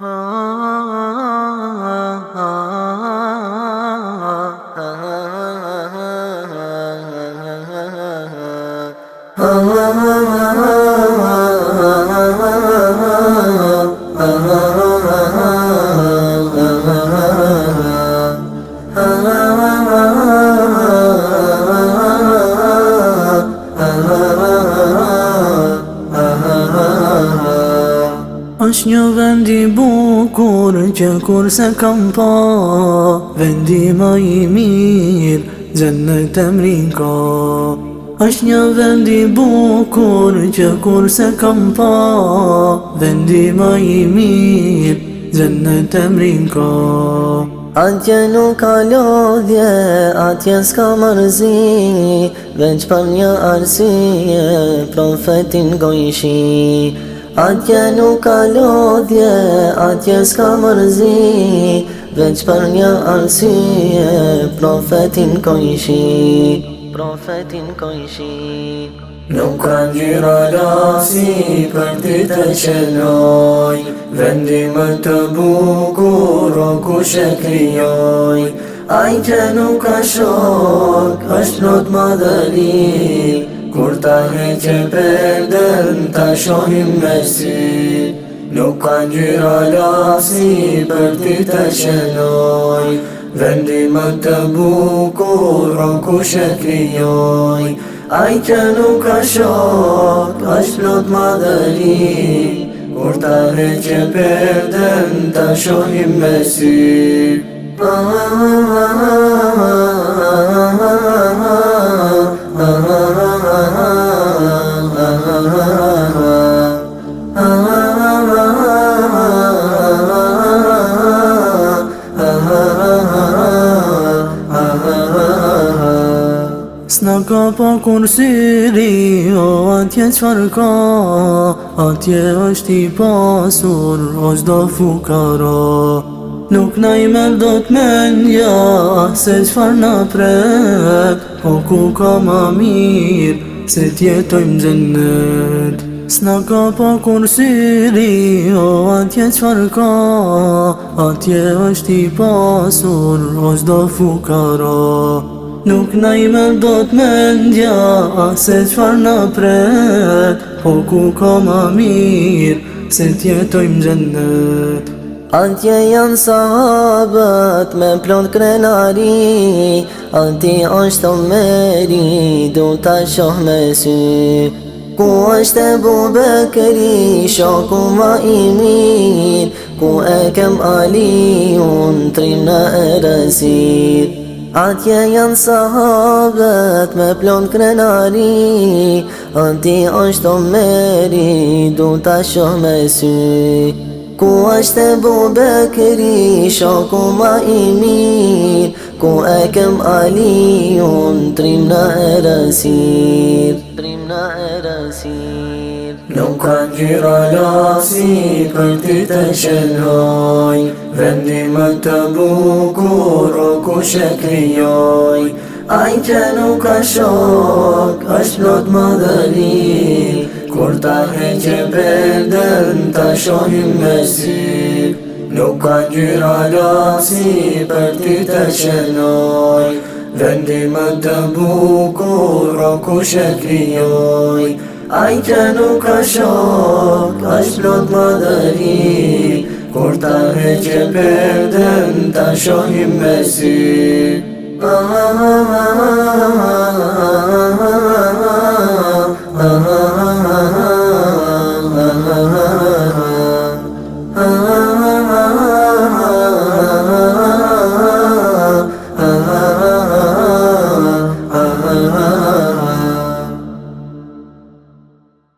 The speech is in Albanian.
Ah. është një vendi bukur që kur se kam pa Vendi ma i mirë, zënë në temrin ka është një vendi bukur që kur se kam pa Vendi ma i mirë, zënë në temrin ka Atje nuk ka lodhje, atje s'ka mërzi Veç për një arsije, profetin gojshin Atje nuk ka lodje, atje s'ka mërzi Veç për një arsie, profetin ko Profetin ko ishi Nuk ka njëra lasi për ti të qenoj Vendim të bukur o ku shekrioj Ajke nuk ka shok, është not madhëri Kur ta heqe që përden, ta shohim me si Nuk ka një alasi për ti të shenoj Vendi më të bukur, o ku shetri Aj që nuk ka shok, është plot më Kur ta heqe që përden, ta shohim me si S'na ka pa kursyri, o atje qfar ka, atje është i pasur, është do fukara Nuk na imel do t'mendja, se qfar në prejt, o ku ka ma mirë, se tjetoj më zëndet S'na ka pa kursyri, o atje qfar ka, atje është i pasur, është do fukara Nuk na imel bot më ndja, a se qfar nga prejt Po ku ka ma mirë, se tjetoj më gjenët Atje janë sahabët, me plot krenari Anti është të meri, du ta shoh me syrë Ku është e bube shoku ma i mirë Ku e kem ali, unë trinë e rëzirë Atje janë sahabët me plon krenari Ati është o meri, du të shumë e sy Ku është e bube këri, shoku ma i mirë Ku e kem ali, unë trim në erësir Trim në Nuk kanë gjira lasit për ti të shëlloj Vendimë të bukur o ku shëkrijoj Aj që nuk ka shok, është plot më dhëri Kur ta heqe përden, ta shohim me si Nuk kanë gjyra lasi për ti të qenoj Vendimë të bukur o ku shëkrijoj Aj që nuk a shok, është plot më dëri Kur ta he që ta shohim me